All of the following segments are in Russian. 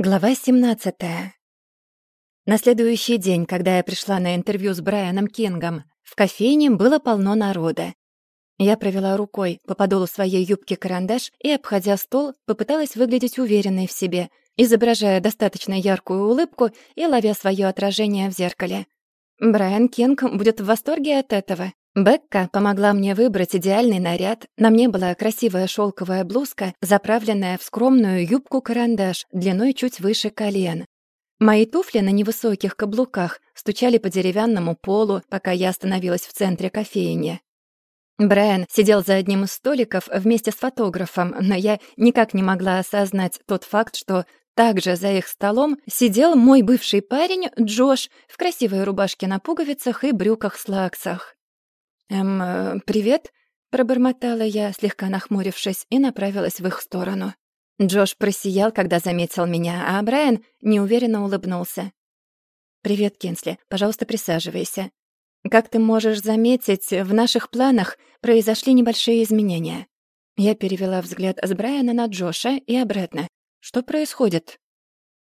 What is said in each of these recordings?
Глава 17. На следующий день, когда я пришла на интервью с Брайаном Кингом, в кофейне было полно народа. Я провела рукой по подолу своей юбки карандаш и, обходя стол, попыталась выглядеть уверенной в себе, изображая достаточно яркую улыбку и ловя свое отражение в зеркале. Брайан Кинг будет в восторге от этого. Бекка помогла мне выбрать идеальный наряд. На мне была красивая шелковая блузка, заправленная в скромную юбку-карандаш длиной чуть выше колен. Мои туфли на невысоких каблуках стучали по деревянному полу, пока я остановилась в центре кофейни. Брайан сидел за одним из столиков вместе с фотографом, но я никак не могла осознать тот факт, что также за их столом сидел мой бывший парень Джош в красивой рубашке на пуговицах и брюках-слаксах. «Эм, э, привет», — пробормотала я, слегка нахмурившись, и направилась в их сторону. Джош просиял, когда заметил меня, а Брайан неуверенно улыбнулся. «Привет, Кинсли. Пожалуйста, присаживайся. Как ты можешь заметить, в наших планах произошли небольшие изменения». Я перевела взгляд с Брайана на Джоша и обратно. «Что происходит?»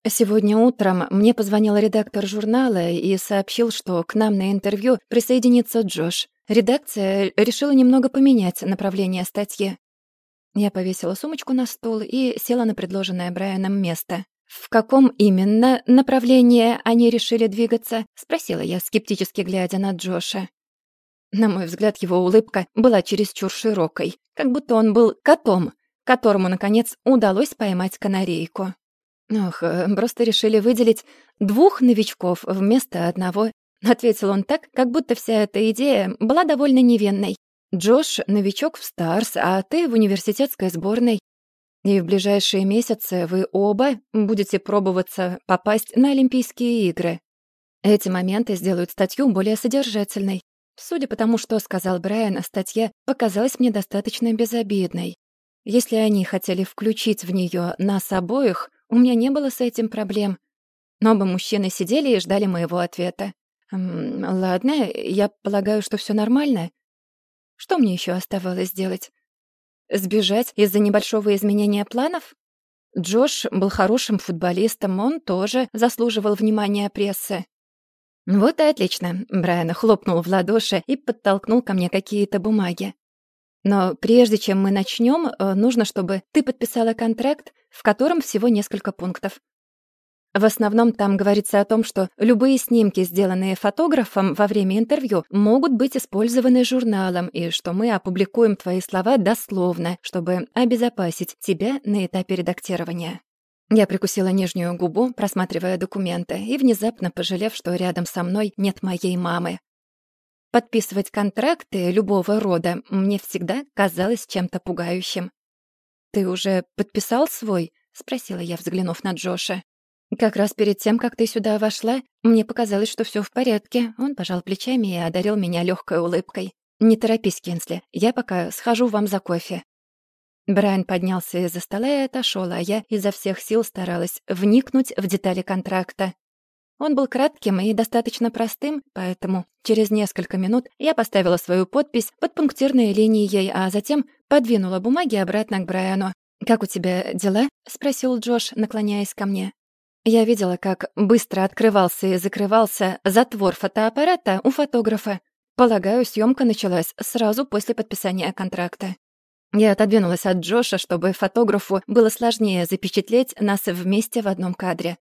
Сегодня утром мне позвонил редактор журнала и сообщил, что к нам на интервью присоединится Джош. Редакция решила немного поменять направление статьи. Я повесила сумочку на стол и села на предложенное Брайаном место. «В каком именно направлении они решили двигаться?» — спросила я, скептически глядя на Джоша. На мой взгляд, его улыбка была чересчур широкой, как будто он был котом, которому, наконец, удалось поймать канарейку. Ох, э, просто решили выделить двух новичков вместо одного Ответил он так, как будто вся эта идея была довольно невинной. «Джош — новичок в Старс, а ты в университетской сборной. И в ближайшие месяцы вы оба будете пробоваться попасть на Олимпийские игры. Эти моменты сделают статью более содержательной. Судя по тому, что сказал Брайан, статья показалась мне достаточно безобидной. Если они хотели включить в нее нас обоих, у меня не было с этим проблем. Но оба мужчины сидели и ждали моего ответа. «Ладно, я полагаю, что все нормально. Что мне еще оставалось сделать? Сбежать из-за небольшого изменения планов? Джош был хорошим футболистом, он тоже заслуживал внимания прессы. Вот и отлично. Брайан хлопнул в ладоши и подтолкнул ко мне какие-то бумаги. Но прежде чем мы начнем, э, нужно, чтобы ты подписала контракт, в котором всего несколько пунктов. В основном там говорится о том, что любые снимки, сделанные фотографом во время интервью, могут быть использованы журналом, и что мы опубликуем твои слова дословно, чтобы обезопасить тебя на этапе редактирования. Я прикусила нижнюю губу, просматривая документы, и внезапно пожалев, что рядом со мной нет моей мамы. Подписывать контракты любого рода мне всегда казалось чем-то пугающим. «Ты уже подписал свой?» — спросила я, взглянув на Джоша. «Как раз перед тем, как ты сюда вошла, мне показалось, что все в порядке». Он пожал плечами и одарил меня легкой улыбкой. «Не торопись, Кинсли, я пока схожу вам за кофе». Брайан поднялся из-за стола и отошел, а я изо всех сил старалась вникнуть в детали контракта. Он был кратким и достаточно простым, поэтому через несколько минут я поставила свою подпись под пунктирной линией, а затем подвинула бумаги обратно к Брайану. «Как у тебя дела?» — спросил Джош, наклоняясь ко мне. Я видела, как быстро открывался и закрывался затвор фотоаппарата у фотографа. Полагаю, съемка началась сразу после подписания контракта. Я отодвинулась от Джоша, чтобы фотографу было сложнее запечатлеть нас вместе в одном кадре.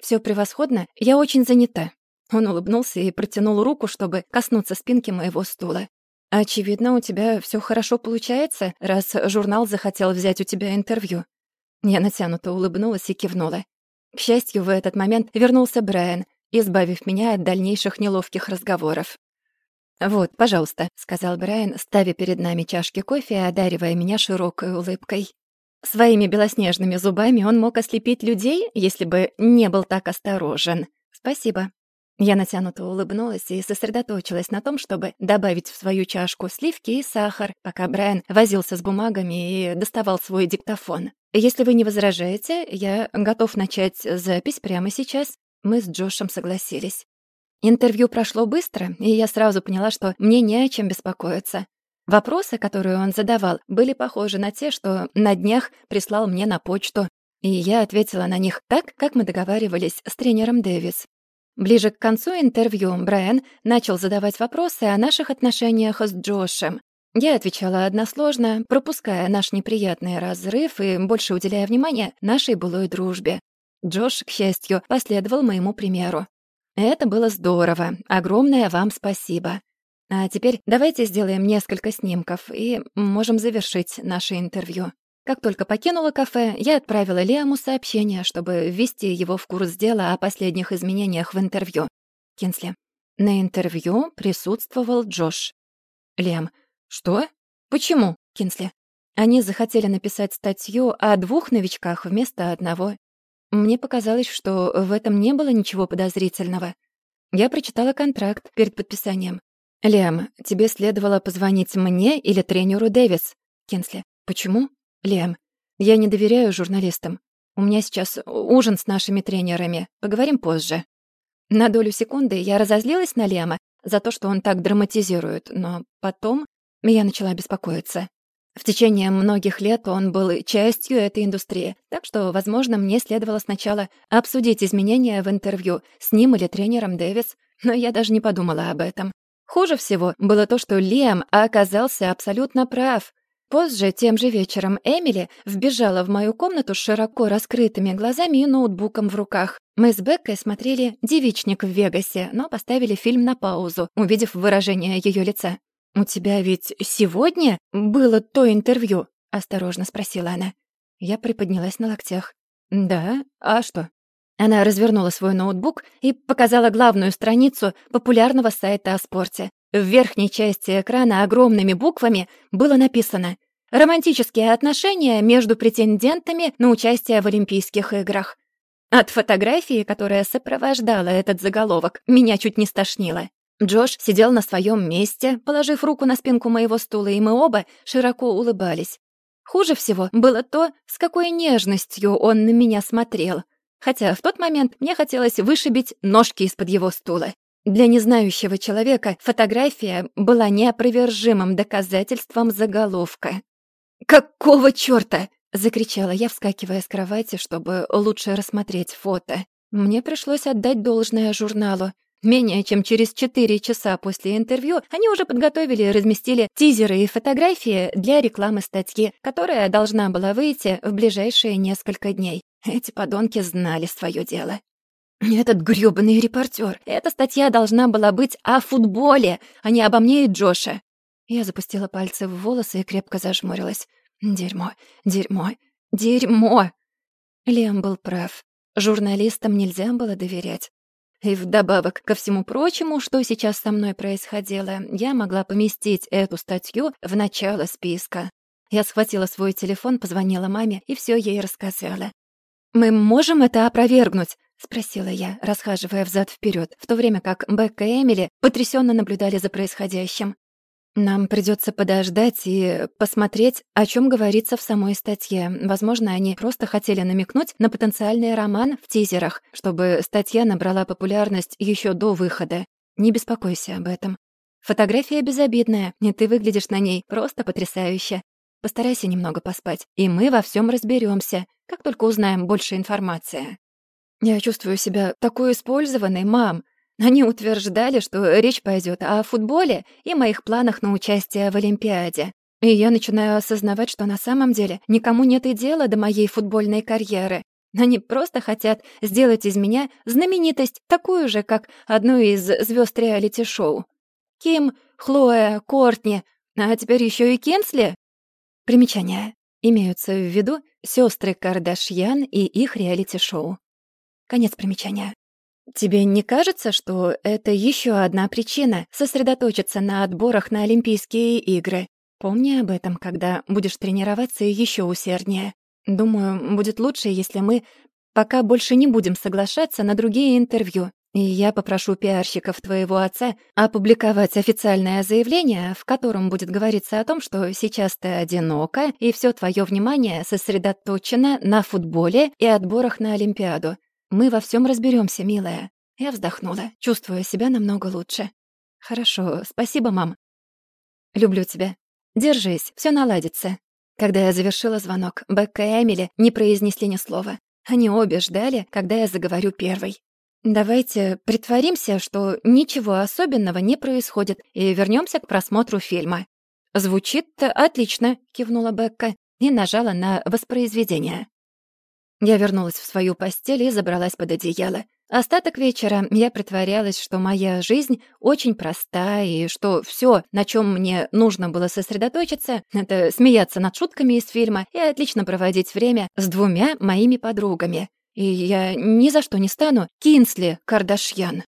Все превосходно, я очень занята». Он улыбнулся и протянул руку, чтобы коснуться спинки моего стула. «Очевидно, у тебя все хорошо получается, раз журнал захотел взять у тебя интервью». Я натянуто улыбнулась и кивнула. К счастью, в этот момент вернулся Брайан, избавив меня от дальнейших неловких разговоров. «Вот, пожалуйста», — сказал Брайан, ставя перед нами чашки кофе и одаривая меня широкой улыбкой. Своими белоснежными зубами он мог ослепить людей, если бы не был так осторожен. «Спасибо». Я натянуто улыбнулась и сосредоточилась на том, чтобы добавить в свою чашку сливки и сахар, пока Брайан возился с бумагами и доставал свой диктофон. Если вы не возражаете, я готов начать запись прямо сейчас. Мы с Джошем согласились. Интервью прошло быстро, и я сразу поняла, что мне не о чем беспокоиться. Вопросы, которые он задавал, были похожи на те, что на днях прислал мне на почту. И я ответила на них так, как мы договаривались с тренером Дэвис. Ближе к концу интервью Брайан начал задавать вопросы о наших отношениях с Джошем. Я отвечала односложно, пропуская наш неприятный разрыв и больше уделяя внимание нашей былой дружбе. Джош, к счастью, последовал моему примеру. Это было здорово. Огромное вам спасибо. А теперь давайте сделаем несколько снимков и можем завершить наше интервью. Как только покинула кафе, я отправила Лиаму сообщение, чтобы ввести его в курс дела о последних изменениях в интервью. Кинсли. На интервью присутствовал Джош. Лиам. Что? Почему? Кинсли. Они захотели написать статью о двух новичках вместо одного. Мне показалось, что в этом не было ничего подозрительного. Я прочитала контракт перед подписанием. «Лиам, тебе следовало позвонить мне или тренеру Дэвис». Кинсли. «Почему?» «Лем, я не доверяю журналистам. У меня сейчас ужин с нашими тренерами. Поговорим позже». На долю секунды я разозлилась на Лема за то, что он так драматизирует, но потом я начала беспокоиться. В течение многих лет он был частью этой индустрии, так что, возможно, мне следовало сначала обсудить изменения в интервью с ним или тренером Дэвис, но я даже не подумала об этом. Хуже всего было то, что Лем оказался абсолютно прав. Позже, тем же вечером, Эмили вбежала в мою комнату с широко раскрытыми глазами и ноутбуком в руках. Мы с Беккой смотрели «Девичник в Вегасе», но поставили фильм на паузу, увидев выражение ее лица. «У тебя ведь сегодня было то интервью?» — осторожно спросила она. Я приподнялась на локтях. «Да? А что?» Она развернула свой ноутбук и показала главную страницу популярного сайта о спорте. В верхней части экрана огромными буквами было написано «Романтические отношения между претендентами на участие в Олимпийских играх». От фотографии, которая сопровождала этот заголовок, меня чуть не стошнило. Джош сидел на своем месте, положив руку на спинку моего стула, и мы оба широко улыбались. Хуже всего было то, с какой нежностью он на меня смотрел. Хотя в тот момент мне хотелось вышибить ножки из-под его стула. Для незнающего человека фотография была неопровержимым доказательством заголовка. «Какого чёрта?» — закричала я, вскакивая с кровати, чтобы лучше рассмотреть фото. Мне пришлось отдать должное журналу. Менее чем через четыре часа после интервью они уже подготовили и разместили тизеры и фотографии для рекламы статьи, которая должна была выйти в ближайшие несколько дней. Эти подонки знали своё дело. Этот грёбаный репортер. Эта статья должна была быть о футболе, а не обо мне и Джоше. Я запустила пальцы в волосы и крепко зажмурилась. Дерьмо, дерьмо, дерьмо. Лем был прав. Журналистам нельзя было доверять. И вдобавок ко всему прочему, что сейчас со мной происходило, я могла поместить эту статью в начало списка. Я схватила свой телефон, позвонила маме и все ей рассказала. «Мы можем это опровергнуть?» — спросила я, расхаживая взад вперед, в то время как Бекка и Эмили потрясенно наблюдали за происходящим. Нам придется подождать и посмотреть, о чем говорится в самой статье. Возможно, они просто хотели намекнуть на потенциальный роман в тизерах, чтобы статья набрала популярность еще до выхода. Не беспокойся об этом. Фотография безобидная, и ты выглядишь на ней просто потрясающе. Постарайся немного поспать, и мы во всем разберемся, как только узнаем больше информации. Я чувствую себя такой использованной, мам. Они утверждали, что речь пойдет о футболе и моих планах на участие в Олимпиаде. И я начинаю осознавать, что на самом деле никому нет и дела до моей футбольной карьеры. Они просто хотят сделать из меня знаменитость, такую же, как одну из звезд реалити-шоу. Ким, Хлоя, Кортни, а теперь еще и Кенсли. Примечание. Имеются в виду сестры Кардашьян и их реалити-шоу. Конец примечания. Тебе не кажется, что это еще одна причина сосредоточиться на отборах на Олимпийские игры? Помни об этом, когда будешь тренироваться еще усерднее. Думаю, будет лучше, если мы пока больше не будем соглашаться на другие интервью. И я попрошу пиарщиков твоего отца опубликовать официальное заявление, в котором будет говориться о том, что сейчас ты одинока, и все твое внимание сосредоточено на футболе и отборах на Олимпиаду. Мы во всем разберемся, милая. Я вздохнула, чувствуя себя намного лучше. Хорошо, спасибо, мам. Люблю тебя. Держись, все наладится. Когда я завершила звонок, Бекка и Эмили не произнесли ни слова. Они обе ждали, когда я заговорю первой. «Давайте притворимся, что ничего особенного не происходит, и вернемся к просмотру фильма». «Звучит отлично», — кивнула Бекка и нажала на воспроизведение. Я вернулась в свою постель и забралась под одеяло. Остаток вечера я притворялась, что моя жизнь очень проста, и что все, на чем мне нужно было сосредоточиться, это смеяться над шутками из фильма и отлично проводить время с двумя моими подругами. И я ни за что не стану Кинсли Кардашьян.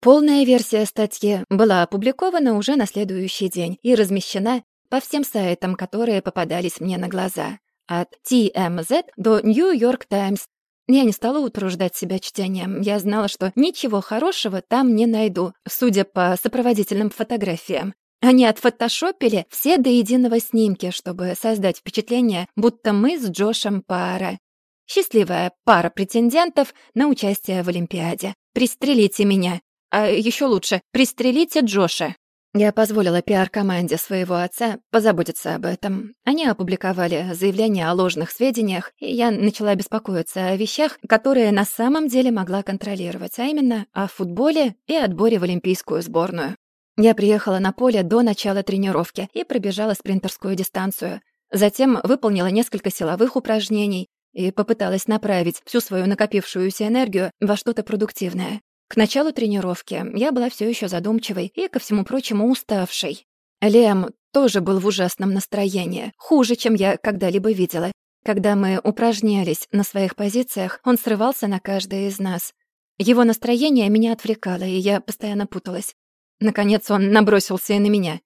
Полная версия статьи была опубликована уже на следующий день и размещена по всем сайтам, которые попадались мне на глаза. От TMZ до New York Times, я не стала утруждать себя чтением. Я знала, что ничего хорошего там не найду, судя по сопроводительным фотографиям. Они отфотошопили все до единого снимки, чтобы создать впечатление, будто мы с Джошем пара. Счастливая пара претендентов на участие в Олимпиаде. Пристрелите меня. А еще лучше, пристрелите Джоша. Я позволила пиар-команде своего отца позаботиться об этом. Они опубликовали заявление о ложных сведениях, и я начала беспокоиться о вещах, которые на самом деле могла контролировать, а именно о футболе и отборе в олимпийскую сборную. Я приехала на поле до начала тренировки и пробежала спринтерскую дистанцию. Затем выполнила несколько силовых упражнений и попыталась направить всю свою накопившуюся энергию во что-то продуктивное. К началу тренировки я была все еще задумчивой и, ко всему прочему, уставшей. Лем тоже был в ужасном настроении, хуже, чем я когда-либо видела. Когда мы упражнялись на своих позициях, он срывался на каждое из нас. Его настроение меня отвлекало, и я постоянно путалась. Наконец он набросился и на меня.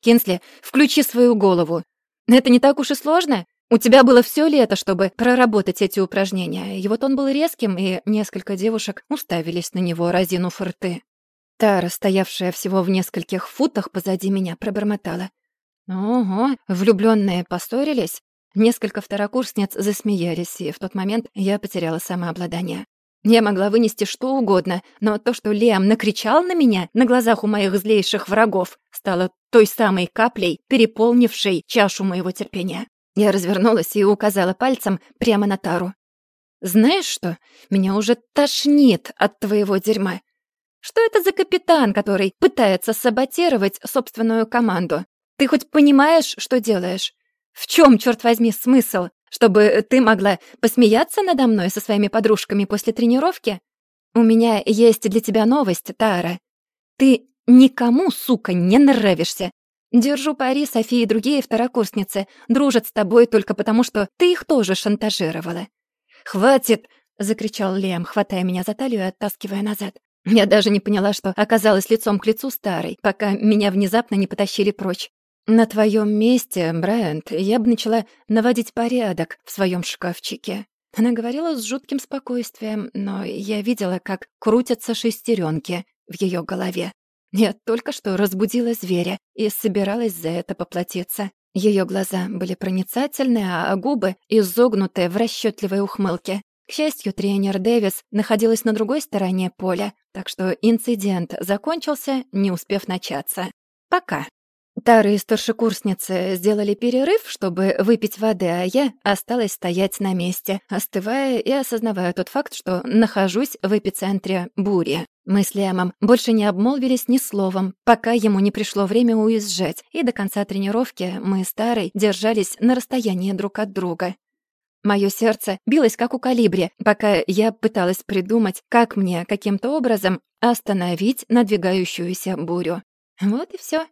«Кинсли, включи свою голову. Это не так уж и сложно. У тебя было все лето, чтобы проработать эти упражнения, и вот он был резким, и несколько девушек уставились на него, разинув рты. Тара, стоявшая всего в нескольких футах позади меня, пробормотала. «Ого, влюбленные поссорились?» Несколько второкурсниц засмеялись, и в тот момент я потеряла самообладание. Я могла вынести что угодно, но то, что Лиам накричал на меня на глазах у моих злейших врагов, стало той самой каплей, переполнившей чашу моего терпения. Я развернулась и указала пальцем прямо на Тару. «Знаешь что? Меня уже тошнит от твоего дерьма. Что это за капитан, который пытается саботировать собственную команду? Ты хоть понимаешь, что делаешь? В чем, черт возьми, смысл? Чтобы ты могла посмеяться надо мной со своими подружками после тренировки? У меня есть для тебя новость, Тара. Ты никому, сука, не нравишься. Держу пари, София и другие второкурсницы дружат с тобой только потому, что ты их тоже шантажировала. «Хватит!» — закричал Лем, хватая меня за талию и оттаскивая назад. Я даже не поняла, что оказалась лицом к лицу старой, пока меня внезапно не потащили прочь. На твоем месте, Брайант, я бы начала наводить порядок в своем шкафчике. Она говорила с жутким спокойствием, но я видела, как крутятся шестеренки в ее голове. Я только что разбудила зверя и собиралась за это поплатиться. Ее глаза были проницательны, а губы изогнуты в расчетливой ухмылке. К счастью, тренер Дэвис находилась на другой стороне поля, так что инцидент закончился, не успев начаться. Пока. Тары и старшекурсницы сделали перерыв, чтобы выпить воды, а я осталась стоять на месте, остывая и осознавая тот факт, что нахожусь в эпицентре бури. Мы с Лиамом больше не обмолвились ни словом, пока ему не пришло время уезжать, и до конца тренировки мы с Тарой держались на расстоянии друг от друга. Моё сердце билось как у калибри, пока я пыталась придумать, как мне каким-то образом остановить надвигающуюся бурю. Вот и всё.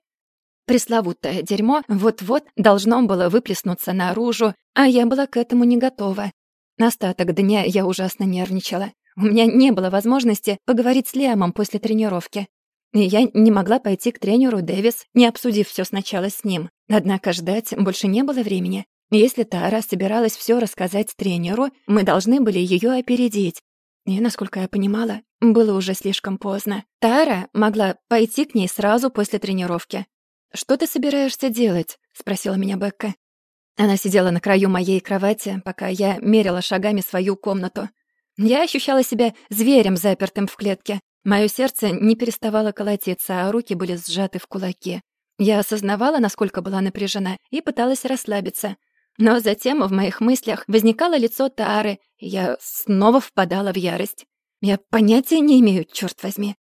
Пресловутое дерьмо вот-вот должно было выплеснуться наружу, а я была к этому не готова. Остаток дня я ужасно нервничала. У меня не было возможности поговорить с Лиамом после тренировки. И я не могла пойти к тренеру Дэвис, не обсудив все сначала с ним. Однако ждать больше не было времени. Если Тара собиралась все рассказать тренеру, мы должны были ее опередить. И, насколько я понимала, было уже слишком поздно. Тара могла пойти к ней сразу после тренировки. «Что ты собираешься делать?» — спросила меня Бекка. Она сидела на краю моей кровати, пока я мерила шагами свою комнату. Я ощущала себя зверем, запертым в клетке. Моё сердце не переставало колотиться, а руки были сжаты в кулаки. Я осознавала, насколько была напряжена, и пыталась расслабиться. Но затем в моих мыслях возникало лицо Тары, и я снова впадала в ярость. Я понятия не имею, черт возьми.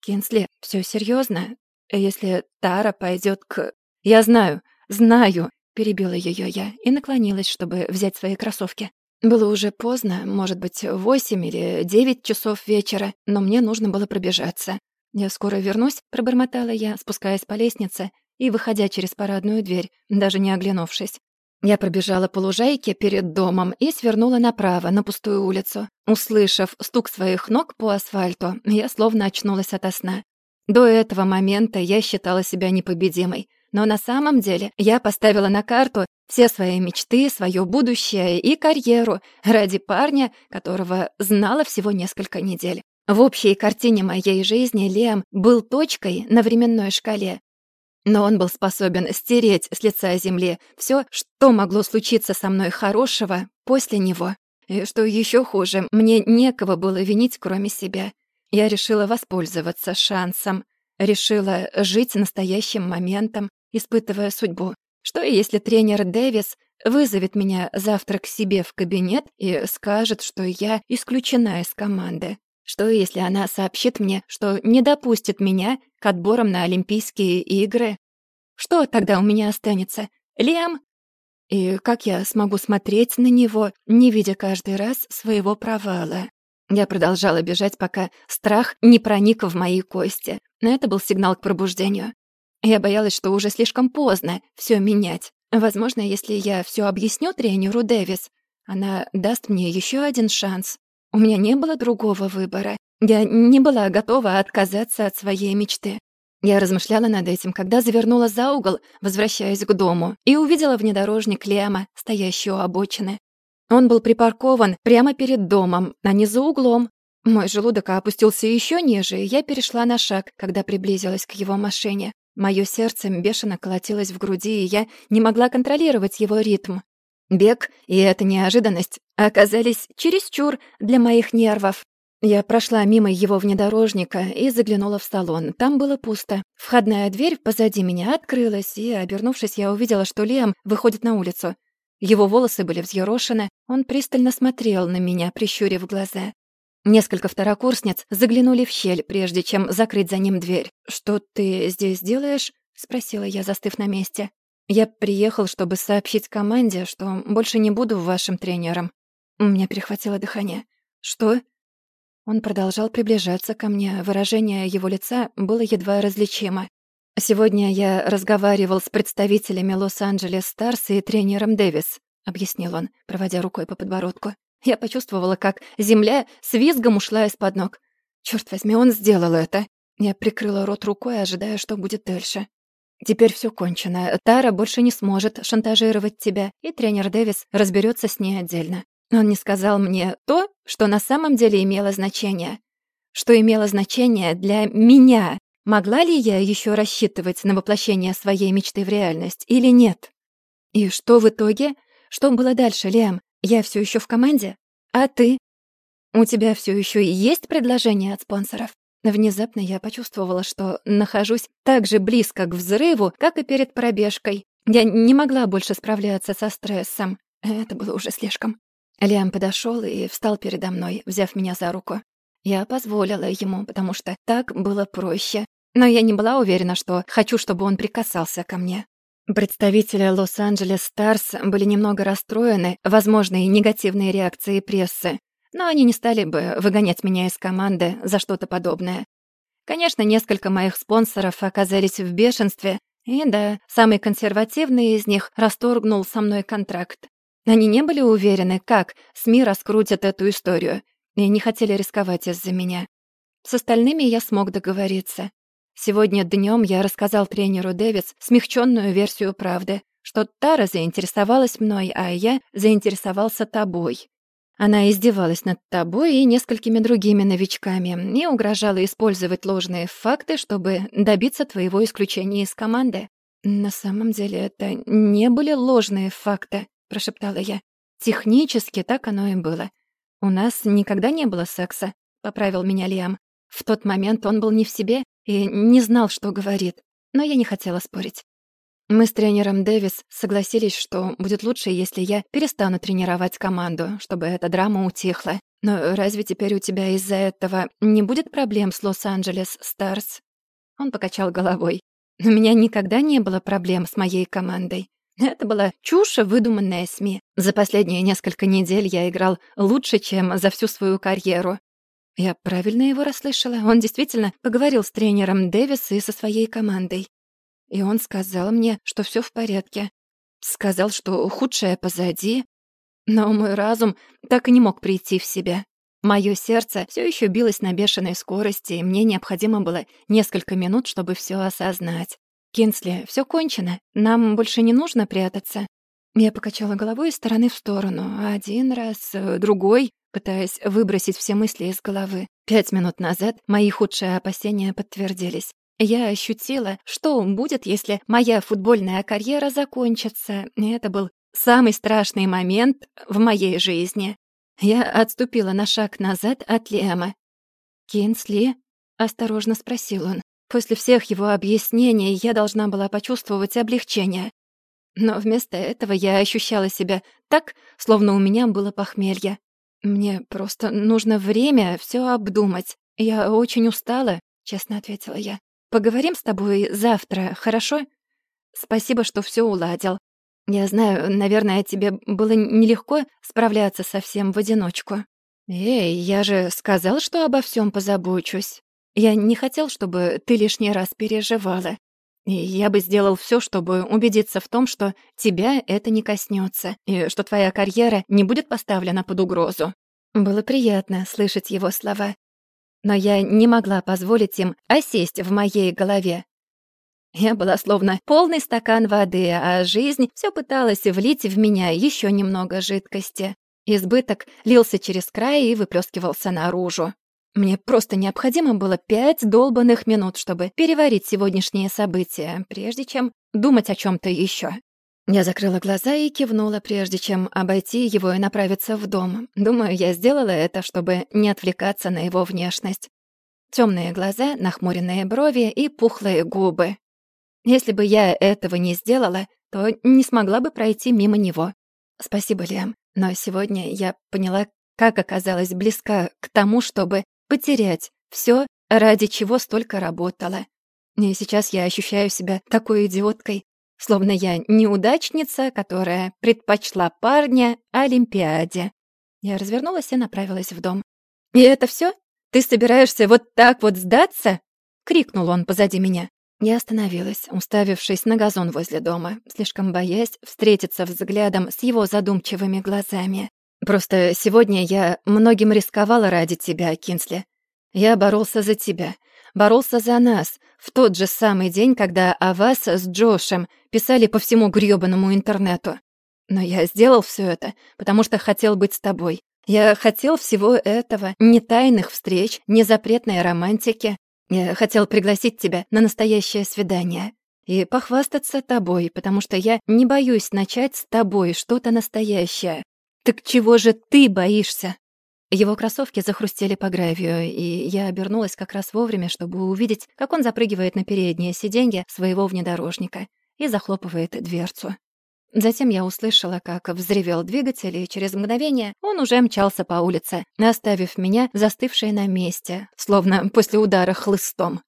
Кинсли, все серьезно? Если Тара пойдет к... Я знаю, знаю, перебила ее я и наклонилась, чтобы взять свои кроссовки. Было уже поздно, может быть, восемь или девять часов вечера, но мне нужно было пробежаться. «Я скоро вернусь», — пробормотала я, спускаясь по лестнице и выходя через парадную дверь, даже не оглянувшись. Я пробежала по лужайке перед домом и свернула направо, на пустую улицу. Услышав стук своих ног по асфальту, я словно очнулась ото сна. До этого момента я считала себя непобедимой. Но на самом деле я поставила на карту все свои мечты, свое будущее и карьеру ради парня, которого знала всего несколько недель. В общей картине моей жизни Лем был точкой на временной шкале, но он был способен стереть с лица земли все, что могло случиться со мной хорошего после него. И что еще хуже, мне некого было винить, кроме себя. Я решила воспользоваться шансом. Решила жить настоящим моментом, испытывая судьбу. Что если тренер Дэвис вызовет меня завтра к себе в кабинет и скажет, что я исключена из команды? Что, если она сообщит мне, что не допустит меня к отборам на Олимпийские игры? Что тогда у меня останется? Лем? И как я смогу смотреть на него, не видя каждый раз своего провала? Я продолжала бежать, пока страх не проник в мои кости. Но это был сигнал к пробуждению. Я боялась, что уже слишком поздно все менять. Возможно, если я все объясню тренеру Дэвис, она даст мне еще один шанс. У меня не было другого выбора. Я не была готова отказаться от своей мечты. Я размышляла над этим, когда завернула за угол, возвращаясь к дому, и увидела внедорожник Лема, стоящий у обочины. Он был припаркован прямо перед домом, а не за углом. Мой желудок опустился еще ниже, и я перешла на шаг, когда приблизилась к его машине. Моё сердце бешено колотилось в груди, и я не могла контролировать его ритм. Бег и эта неожиданность оказались чересчур для моих нервов. Я прошла мимо его внедорожника и заглянула в салон. Там было пусто. Входная дверь позади меня открылась, и, обернувшись, я увидела, что Лиам выходит на улицу. Его волосы были взъерошены, он пристально смотрел на меня, прищурив глаза. Несколько второкурсниц заглянули в щель, прежде чем закрыть за ним дверь. «Что ты здесь делаешь?» — спросила я, застыв на месте. Я приехал, чтобы сообщить команде, что больше не буду вашим тренером. У меня перехватило дыхание. Что? Он продолжал приближаться ко мне. Выражение его лица было едва различимо. «Сегодня я разговаривал с представителями Лос-Анджелес Старс и тренером Дэвис», — объяснил он, проводя рукой по подбородку. Я почувствовала, как земля с визгом ушла из-под ног. Черт возьми, он сделал это. Я прикрыла рот рукой, ожидая, что будет дальше. Теперь все кончено. Тара больше не сможет шантажировать тебя, и тренер Дэвис разберется с ней отдельно. Он не сказал мне то, что на самом деле имело значение. Что имело значение для меня. Могла ли я еще рассчитывать на воплощение своей мечты в реальность или нет? И что в итоге? Что было дальше, Лиам? Я все еще в команде? А ты? У тебя все еще есть предложение от спонсоров? Внезапно я почувствовала, что нахожусь так же близко к взрыву, как и перед пробежкой. Я не могла больше справляться со стрессом. Это было уже слишком. Лиам подошел и встал передо мной, взяв меня за руку. Я позволила ему, потому что так было проще. Но я не была уверена, что хочу, чтобы он прикасался ко мне. Представители Лос-Анджелес Старс были немного расстроены возможной негативной реакцией прессы, но они не стали бы выгонять меня из команды за что-то подобное. Конечно, несколько моих спонсоров оказались в бешенстве, и да, самый консервативный из них расторгнул со мной контракт. Они не были уверены, как СМИ раскрутят эту историю, и не хотели рисковать из-за меня. С остальными я смог договориться. Сегодня днем я рассказал тренеру Дэвис смягченную версию правды, что Тара заинтересовалась мной, а я заинтересовался тобой. Она издевалась над тобой и несколькими другими новичками и угрожала использовать ложные факты, чтобы добиться твоего исключения из команды. На самом деле это не были ложные факты, прошептала я. Технически так оно и было. У нас никогда не было секса, поправил меня Лиам. В тот момент он был не в себе и не знал, что говорит, но я не хотела спорить. Мы с тренером Дэвис согласились, что будет лучше, если я перестану тренировать команду, чтобы эта драма утихла. Но разве теперь у тебя из-за этого не будет проблем с Лос-Анджелес Старс? Он покачал головой. У меня никогда не было проблем с моей командой. Это была чушь, выдуманная СМИ. За последние несколько недель я играл лучше, чем за всю свою карьеру. Я правильно его расслышала. Он действительно поговорил с тренером Дэвис и со своей командой. И он сказал мне, что все в порядке. Сказал, что худшее позади. Но мой разум так и не мог прийти в себя. Мое сердце все еще билось на бешеной скорости, и мне необходимо было несколько минут, чтобы все осознать. «Кинсли, все кончено. Нам больше не нужно прятаться». Я покачала головой из стороны в сторону. Один раз, э, другой, пытаясь выбросить все мысли из головы. Пять минут назад мои худшие опасения подтвердились. Я ощутила, что будет, если моя футбольная карьера закончится. Это был самый страшный момент в моей жизни. Я отступила на шаг назад от Лема. «Кинсли?» — осторожно спросил он. После всех его объяснений я должна была почувствовать облегчение. Но вместо этого я ощущала себя так, словно у меня было похмелье. Мне просто нужно время все обдумать. Я очень устала, честно ответила я. Поговорим с тобой завтра, хорошо? Спасибо, что все уладил. Я знаю, наверное, тебе было нелегко справляться со всем в одиночку. Эй, я же сказал, что обо всем позабочусь. Я не хотел, чтобы ты лишний раз переживала. Я бы сделал все, чтобы убедиться в том, что тебя это не коснется, и что твоя карьера не будет поставлена под угрозу. Было приятно слышать его слова, но я не могла позволить им осесть в моей голове. Я была словно полный стакан воды, а жизнь все пыталась влить в меня еще немного жидкости. Избыток лился через край и выплескивался наружу. Мне просто необходимо было пять долбанных минут, чтобы переварить сегодняшние события, прежде чем думать о чем то еще. Я закрыла глаза и кивнула, прежде чем обойти его и направиться в дом. Думаю, я сделала это, чтобы не отвлекаться на его внешность. Темные глаза, нахмуренные брови и пухлые губы. Если бы я этого не сделала, то не смогла бы пройти мимо него. Спасибо, Лиам, но сегодня я поняла, как оказалась близка к тому, чтобы потерять все, ради чего столько работала. И сейчас я ощущаю себя такой идиоткой, словно я неудачница, которая предпочла парня Олимпиаде. Я развернулась и направилась в дом. «И это все? Ты собираешься вот так вот сдаться?» — крикнул он позади меня. Я остановилась, уставившись на газон возле дома, слишком боясь встретиться взглядом с его задумчивыми глазами. «Просто сегодня я многим рисковала ради тебя, Кинсли. Я боролся за тебя, боролся за нас, в тот же самый день, когда о вас с Джошем писали по всему грёбаному интернету. Но я сделал все это, потому что хотел быть с тобой. Я хотел всего этого, ни тайных встреч, ни запретной романтики. Я хотел пригласить тебя на настоящее свидание и похвастаться тобой, потому что я не боюсь начать с тобой что-то настоящее. Так чего же ты боишься? Его кроссовки захрустели по гравию, и я обернулась как раз вовремя, чтобы увидеть, как он запрыгивает на переднее сиденье своего внедорожника и захлопывает дверцу. Затем я услышала, как взревел двигатель, и через мгновение он уже мчался по улице, оставив меня застывшей на месте, словно после удара хлыстом.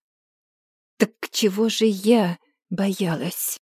Так чего же я боялась?